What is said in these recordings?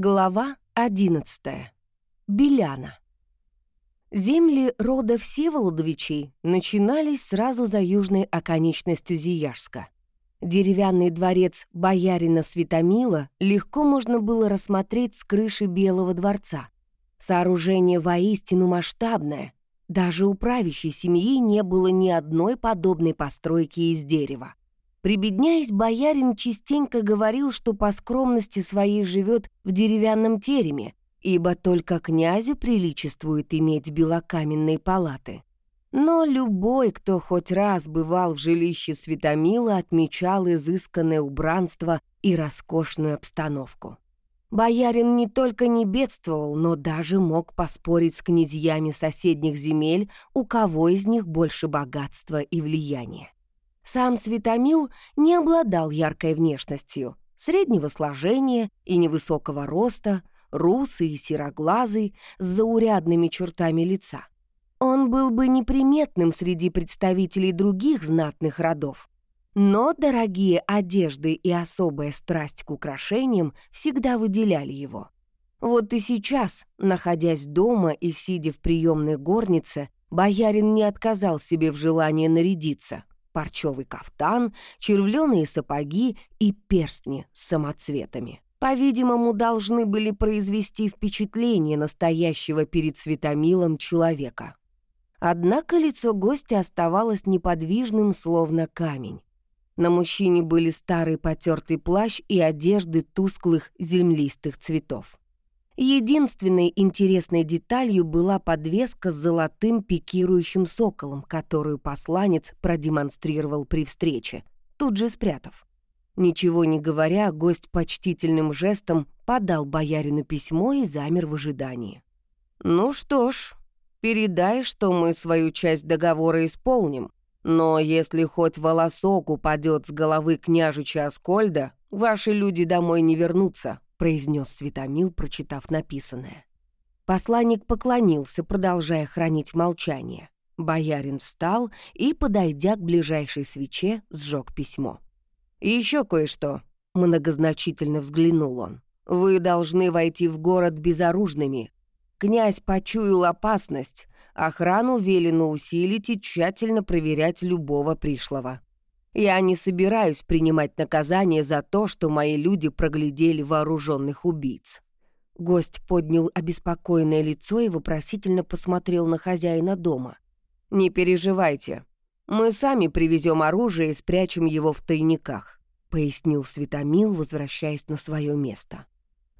Глава 11. Беляна. Земли рода Всеволодовичей начинались сразу за южной оконечностью Зияжска. Деревянный дворец боярина Светомила легко можно было рассмотреть с крыши Белого дворца. Сооружение воистину масштабное. Даже у правящей семьи не было ни одной подобной постройки из дерева. Прибедняясь, боярин частенько говорил, что по скромности своей живет в деревянном тереме, ибо только князю приличествует иметь белокаменные палаты. Но любой, кто хоть раз бывал в жилище Светомила, отмечал изысканное убранство и роскошную обстановку. Боярин не только не бедствовал, но даже мог поспорить с князьями соседних земель, у кого из них больше богатства и влияния. Сам Светомил не обладал яркой внешностью, среднего сложения и невысокого роста, русый и сероглазый, с заурядными чертами лица. Он был бы неприметным среди представителей других знатных родов. Но дорогие одежды и особая страсть к украшениям всегда выделяли его. Вот и сейчас, находясь дома и сидя в приемной горнице, боярин не отказал себе в желании нарядиться парчевый кафтан, червленые сапоги и перстни с самоцветами. По-видимому, должны были произвести впечатление настоящего перед светомилом человека. Однако лицо гостя оставалось неподвижным, словно камень. На мужчине были старый потертый плащ и одежды тусклых землистых цветов. Единственной интересной деталью была подвеска с золотым пикирующим соколом, которую посланец продемонстрировал при встрече, тут же спрятав. Ничего не говоря, гость почтительным жестом подал боярину письмо и замер в ожидании. «Ну что ж, передай, что мы свою часть договора исполним, но если хоть волосок упадет с головы княжича Аскольда, ваши люди домой не вернутся», произнес Светомил, прочитав написанное. Посланник поклонился, продолжая хранить молчание. Боярин встал и, подойдя к ближайшей свече, сжег письмо. «И еще кое-что», — многозначительно взглянул он. «Вы должны войти в город безоружными. Князь почуял опасность. Охрану велено усилить и тщательно проверять любого пришлого. Я не собираюсь принимать наказание за то, что мои люди проглядели вооруженных убийц». Гость поднял обеспокоенное лицо и вопросительно посмотрел на хозяина дома. «Не переживайте. Мы сами привезем оружие и спрячем его в тайниках», пояснил Светомил, возвращаясь на свое место.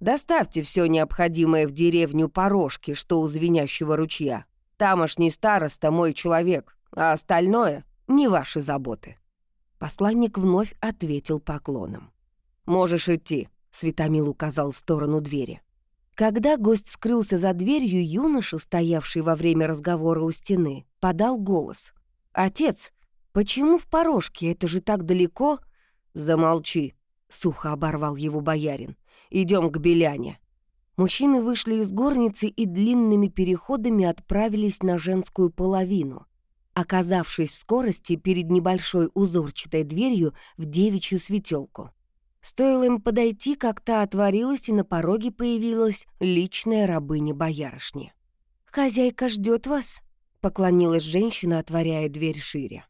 «Доставьте все необходимое в деревню Порожки, что у звенящего ручья. Тамошний староста мой человек, а остальное — не ваши заботы». Посланник вновь ответил поклоном. «Можешь идти», — Светомил указал в сторону двери. Когда гость скрылся за дверью, юноша, стоявший во время разговора у стены, подал голос. «Отец, почему в порожке? Это же так далеко!» «Замолчи», — сухо оборвал его боярин. Идем к Беляне». Мужчины вышли из горницы и длинными переходами отправились на женскую половину оказавшись в скорости перед небольшой узорчатой дверью в девичью светелку. Стоило им подойти, как та отворилась, и на пороге появилась личная рабыня боярышни. «Хозяйка ждет вас», — поклонилась женщина, отворяя дверь шире.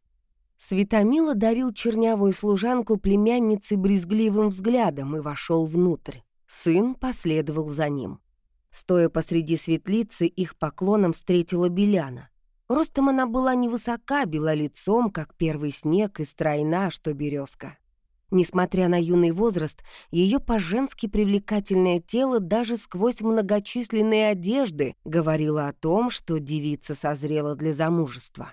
Светомила дарил чернявую служанку племяннице брезгливым взглядом и вошел внутрь. Сын последовал за ним. Стоя посреди светлицы, их поклоном встретила Беляна. Ростом она была невысока, бела лицом, как первый снег, и стройна, что березка. Несмотря на юный возраст, ее по-женски привлекательное тело даже сквозь многочисленные одежды говорило о том, что девица созрела для замужества.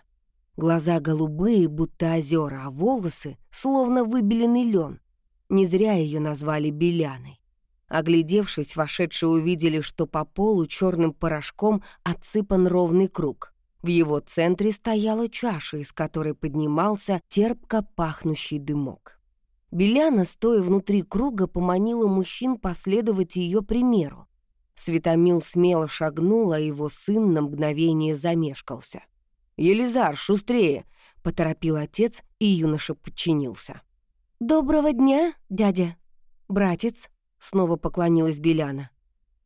Глаза голубые, будто озера, а волосы словно выбеленный лен. Не зря ее назвали Беляной. Оглядевшись, вошедшие увидели, что по полу черным порошком отсыпан ровный круг. В его центре стояла чаша, из которой поднимался терпко пахнущий дымок. Беляна, стоя внутри круга, поманила мужчин последовать ее примеру. Светомил смело шагнул, а его сын на мгновение замешкался. «Елизар, шустрее!» — поторопил отец, и юноша подчинился. «Доброго дня, дядя!» «Братец!» — снова поклонилась Беляна.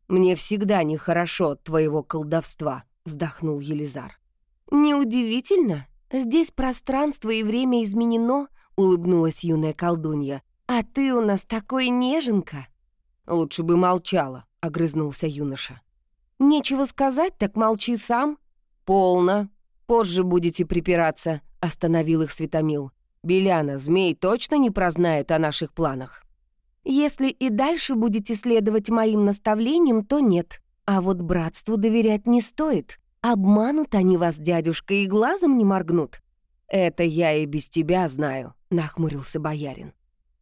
«Мне всегда нехорошо от твоего колдовства», — вздохнул Елизар. «Неудивительно. Здесь пространство и время изменено», — улыбнулась юная колдунья. «А ты у нас такой неженка». «Лучше бы молчала», — огрызнулся юноша. «Нечего сказать, так молчи сам». «Полно. Позже будете припираться», — остановил их Светомил. «Беляна, змей точно не прознает о наших планах?» Если и дальше будете следовать моим наставлениям, то нет. А вот братству доверять не стоит. Обманут они вас, дядюшка, и глазом не моргнут. Это я и без тебя знаю, нахмурился боярин.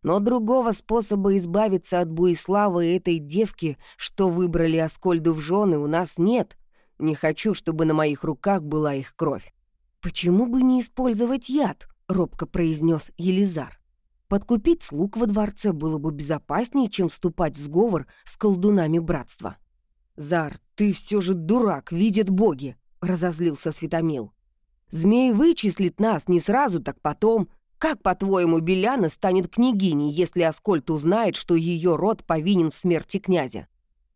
Но другого способа избавиться от Буислава и этой девки, что выбрали Аскольду в жены, у нас нет. Не хочу, чтобы на моих руках была их кровь. «Почему бы не использовать яд?» — робко произнес Елизар. Подкупить слуг во дворце было бы безопаснее, чем вступать в сговор с колдунами братства. «Зар, ты все же дурак, видят боги!» — разозлился Светомил. «Змей вычислит нас не сразу, так потом. Как, по-твоему, Беляна станет княгиней, если Аскольд узнает, что ее род повинен в смерти князя?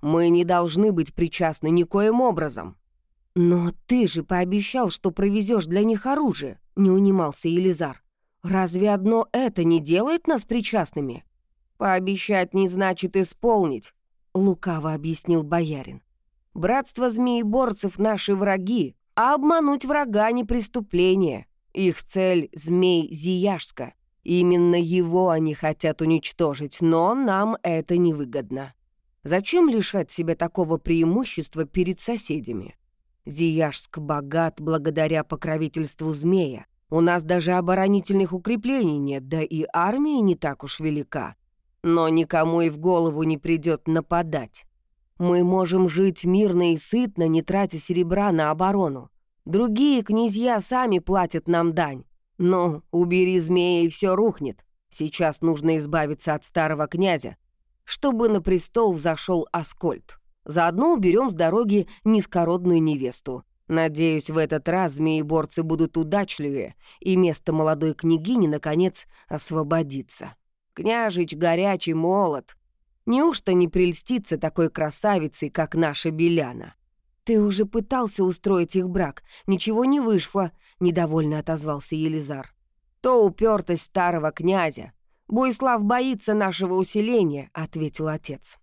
Мы не должны быть причастны никоим образом». «Но ты же пообещал, что провезешь для них оружие», — не унимался Елизар. Разве одно это не делает нас причастными? Пообещать не значит исполнить, лукаво объяснил боярин. Братство змееборцев — наши враги, а обмануть врага не преступление. Их цель — змей Зияшска. Именно его они хотят уничтожить, но нам это невыгодно. Зачем лишать себя такого преимущества перед соседями? Зияшск богат благодаря покровительству змея. У нас даже оборонительных укреплений нет, да и армия не так уж велика. Но никому и в голову не придет нападать. Мы можем жить мирно и сытно, не тратя серебра на оборону. Другие князья сами платят нам дань. Но убери змея, и все рухнет. Сейчас нужно избавиться от старого князя, чтобы на престол взошел Аскольд. Заодно уберем с дороги низкородную невесту. Надеюсь, в этот раз змееборцы будут удачливее, и место молодой княгини, наконец, освободится. Княжич горячий молод. Неужто не прельститься такой красавицей, как наша Беляна? «Ты уже пытался устроить их брак, ничего не вышло», — недовольно отозвался Елизар. «То упертость старого князя. Буислав боится нашего усиления», — ответил отец.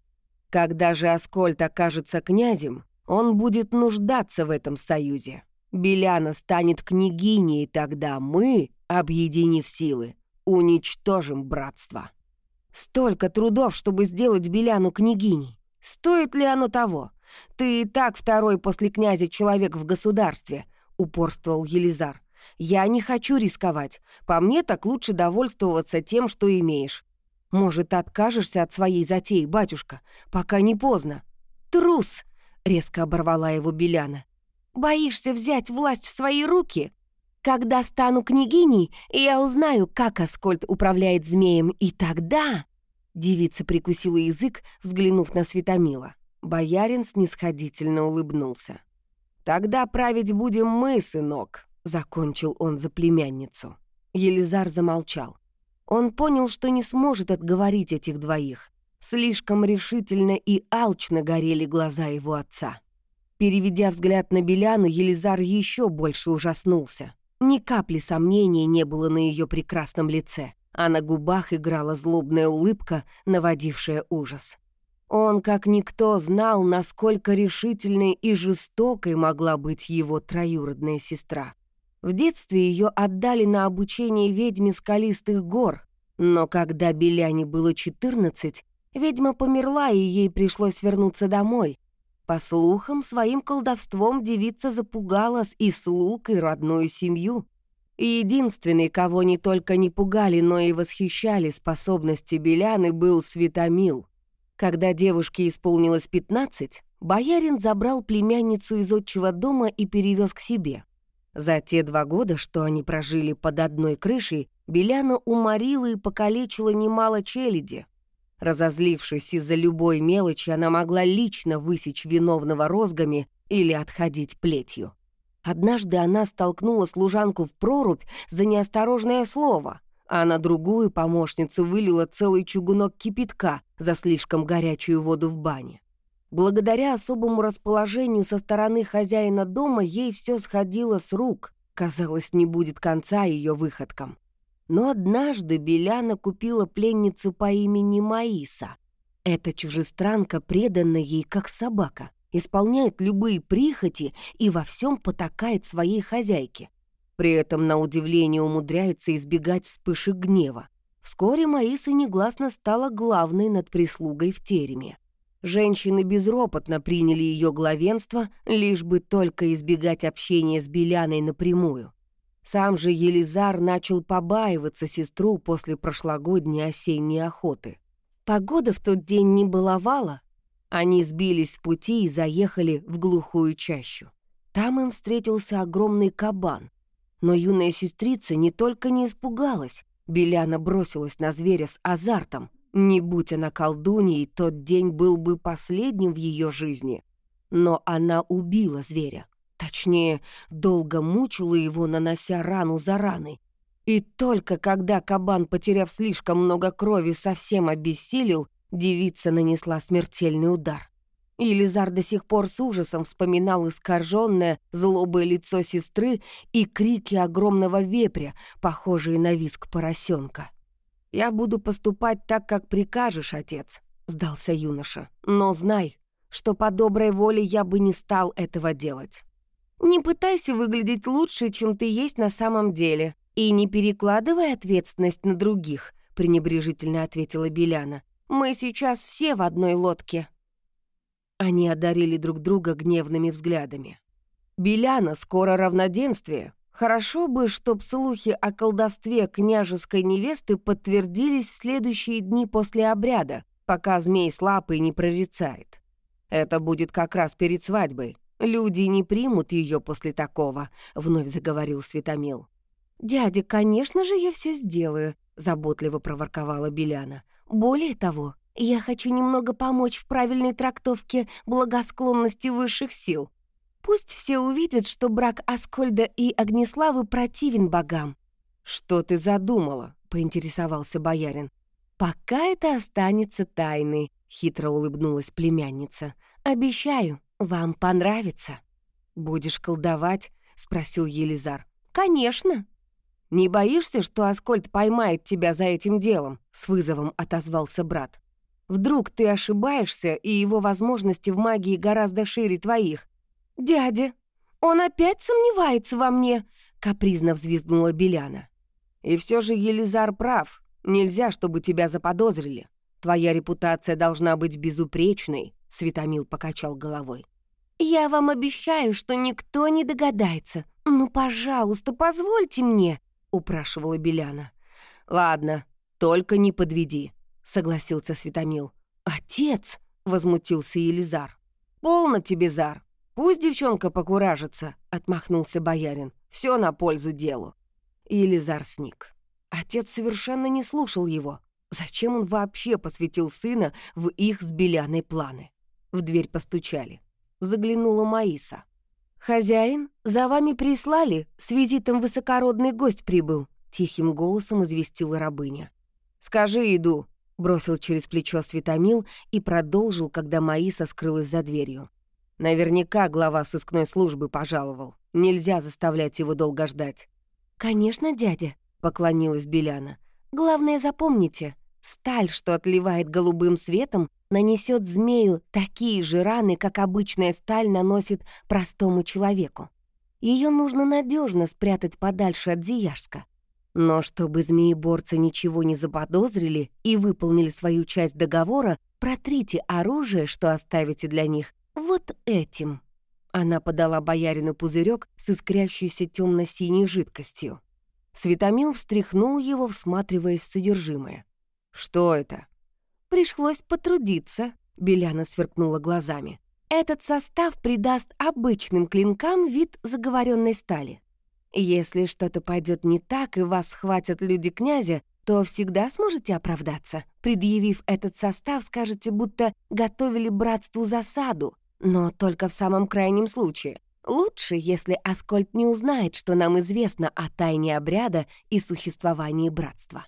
«Когда же Аскольд окажется князем, он будет нуждаться в этом союзе. Беляна станет княгиней, тогда мы, объединив силы, уничтожим братство. Столько трудов, чтобы сделать Беляну княгиней. Стоит ли оно того? Ты и так второй после князя человек в государстве, упорствовал Елизар. Я не хочу рисковать. По мне так лучше довольствоваться тем, что имеешь. Может, откажешься от своей затеи, батюшка, пока не поздно. Трус! резко оборвала его Беляна. «Боишься взять власть в свои руки? Когда стану княгиней, я узнаю, как Аскольд управляет змеем, и тогда...» Девица прикусила язык, взглянув на Светомила. Боярин снисходительно улыбнулся. «Тогда править будем мы, сынок», — закончил он за племянницу. Елизар замолчал. Он понял, что не сможет отговорить этих двоих. Слишком решительно и алчно горели глаза его отца. Переведя взгляд на Беляну, Елизар еще больше ужаснулся. Ни капли сомнения не было на ее прекрасном лице, а на губах играла злобная улыбка, наводившая ужас. Он, как никто, знал, насколько решительной и жестокой могла быть его троюродная сестра. В детстве ее отдали на обучение ведьме скалистых гор, но когда Беляне было 14, Ведьма померла, и ей пришлось вернуться домой. По слухам, своим колдовством девица запугала и слуг, и родную семью. Единственный, кого не только не пугали, но и восхищали способности Беляны, был Светомил. Когда девушке исполнилось 15, боярин забрал племянницу из отчего дома и перевез к себе. За те два года, что они прожили под одной крышей, Беляна уморила и покалечила немало челяди, Разозлившись из-за любой мелочи, она могла лично высечь виновного розгами или отходить плетью. Однажды она столкнула служанку в прорубь за неосторожное слово, а на другую помощницу вылила целый чугунок кипятка за слишком горячую воду в бане. Благодаря особому расположению со стороны хозяина дома ей все сходило с рук. Казалось, не будет конца ее выходкам. Но однажды Беляна купила пленницу по имени Маиса. Эта чужестранка предана ей как собака, исполняет любые прихоти и во всем потакает своей хозяйке. При этом, на удивление, умудряется избегать вспышек гнева. Вскоре Маиса негласно стала главной над прислугой в тереме. Женщины безропотно приняли ее главенство, лишь бы только избегать общения с Беляной напрямую. Сам же Елизар начал побаиваться сестру после прошлогодней осенней охоты. Погода в тот день не баловала. Они сбились с пути и заехали в глухую чащу. Там им встретился огромный кабан. Но юная сестрица не только не испугалась, Беляна бросилась на зверя с азартом. Не будь она колдуньей, тот день был бы последним в ее жизни. Но она убила зверя. Точнее, долго мучила его, нанося рану за раной. И только когда кабан, потеряв слишком много крови, совсем обессилел, девица нанесла смертельный удар. Елизар до сих пор с ужасом вспоминал искаженное злобое лицо сестры и крики огромного вепря, похожие на виск поросенка. «Я буду поступать так, как прикажешь, отец», — сдался юноша. «Но знай, что по доброй воле я бы не стал этого делать». «Не пытайся выглядеть лучше, чем ты есть на самом деле, и не перекладывай ответственность на других», — пренебрежительно ответила Беляна. «Мы сейчас все в одной лодке». Они одарили друг друга гневными взглядами. «Беляна, скоро равноденствие. Хорошо бы, чтоб слухи о колдовстве княжеской невесты подтвердились в следующие дни после обряда, пока змей с лапой не прорицает. Это будет как раз перед свадьбой. Люди не примут ее после такого», — вновь заговорил Светомил. «Дядя, конечно же, я все сделаю», — заботливо проворковала Беляна. «Более того, я хочу немного помочь в правильной трактовке благосклонности высших сил. Пусть все увидят, что брак Аскольда и Огнеславы противен богам». «Что ты задумала?» — поинтересовался боярин. «Пока это останется тайной», — хитро улыбнулась племянница. «Обещаю, вам понравится». «Будешь колдовать?» — спросил Елизар. «Конечно». «Не боишься, что Аскольд поймает тебя за этим делом?» — с вызовом отозвался брат. Вдруг ты ошибаешься, и его возможности в магии гораздо шире твоих. «Дядя, он опять сомневается во мне!» — капризно взвизгнула Беляна. «И все же Елизар прав. Нельзя, чтобы тебя заподозрили. Твоя репутация должна быть безупречной», — Светомил покачал головой. «Я вам обещаю, что никто не догадается. Ну, пожалуйста, позвольте мне», — упрашивала Беляна. «Ладно, только не подведи», согласился Светомил. «Отец!» — возмутился Елизар. «Полно тебе, Зар! Пусть девчонка покуражится!» — отмахнулся боярин. «Все на пользу делу!» Елизар сник. Отец совершенно не слушал его. Зачем он вообще посвятил сына в их с Беляной планы? В дверь постучали. Заглянула Маиса. «Хозяин, за вами прислали, с визитом высокородный гость прибыл», — тихим голосом известила рабыня. «Скажи, иду», Бросил через плечо Светомил и продолжил, когда Маиса скрылась за дверью. Наверняка глава сыскной службы пожаловал. Нельзя заставлять его долго ждать. «Конечно, дядя», — поклонилась Беляна. «Главное, запомните, сталь, что отливает голубым светом, нанесет змею такие же раны, как обычная сталь наносит простому человеку. Ее нужно надежно спрятать подальше от Зияшска. Но чтобы змееборцы ничего не заподозрили и выполнили свою часть договора, протрите оружие, что оставите для них, вот этим. Она подала боярину пузырек с искрящейся темно-синей жидкостью. Светомил встряхнул его, всматриваясь в содержимое. «Что это?» «Пришлось потрудиться», — Беляна сверкнула глазами. «Этот состав придаст обычным клинкам вид заговоренной стали. Если что-то пойдет не так и вас схватят люди князя, то всегда сможете оправдаться. Предъявив этот состав, скажете, будто готовили братству засаду, но только в самом крайнем случае. Лучше, если Аскольд не узнает, что нам известно о тайне обряда и существовании братства.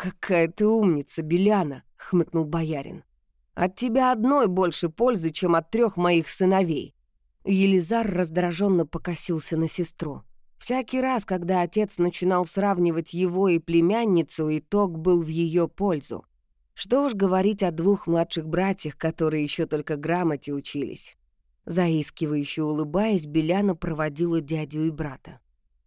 «Какая ты умница, Беляна!» — хмыкнул боярин. От тебя одной больше пользы, чем от трех моих сыновей». Елизар раздраженно покосился на сестру. Всякий раз, когда отец начинал сравнивать его и племянницу, итог был в ее пользу. Что уж говорить о двух младших братьях, которые еще только грамоте учились. Заискивающе улыбаясь, Беляна проводила дядю и брата.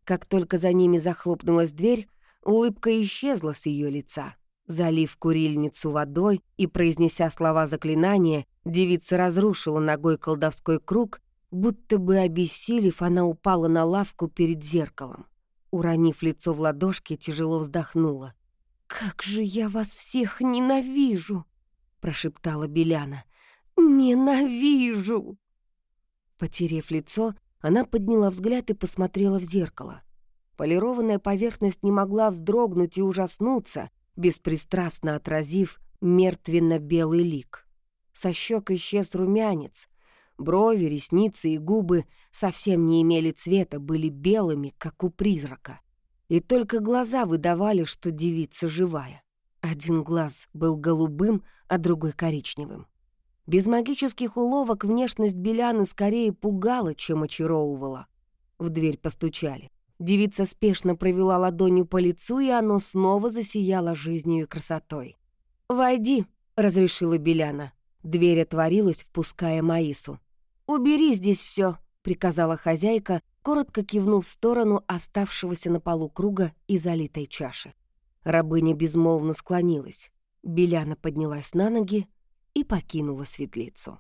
Как только за ними захлопнулась дверь, улыбка исчезла с ее лица. Залив курильницу водой и произнеся слова заклинания, девица разрушила ногой колдовской круг, будто бы обессилев, она упала на лавку перед зеркалом. Уронив лицо в ладошки, тяжело вздохнула. «Как же я вас всех ненавижу!» — прошептала Беляна. «Ненавижу!» Потерев лицо, она подняла взгляд и посмотрела в зеркало. Полированная поверхность не могла вздрогнуть и ужаснуться, беспристрастно отразив мертвенно-белый лик. Со щек исчез румянец. Брови, ресницы и губы совсем не имели цвета, были белыми, как у призрака и только глаза выдавали, что девица живая. Один глаз был голубым, а другой коричневым. Без магических уловок внешность Беляны скорее пугала, чем очаровывала. В дверь постучали. Девица спешно провела ладонью по лицу, и оно снова засияло жизнью и красотой. «Войди», — разрешила Беляна. Дверь отворилась, впуская Маису. «Убери здесь все, приказала хозяйка, коротко кивнув в сторону оставшегося на полу круга и залитой чаши. Рабыня безмолвно склонилась. Беляна поднялась на ноги и покинула светлицу.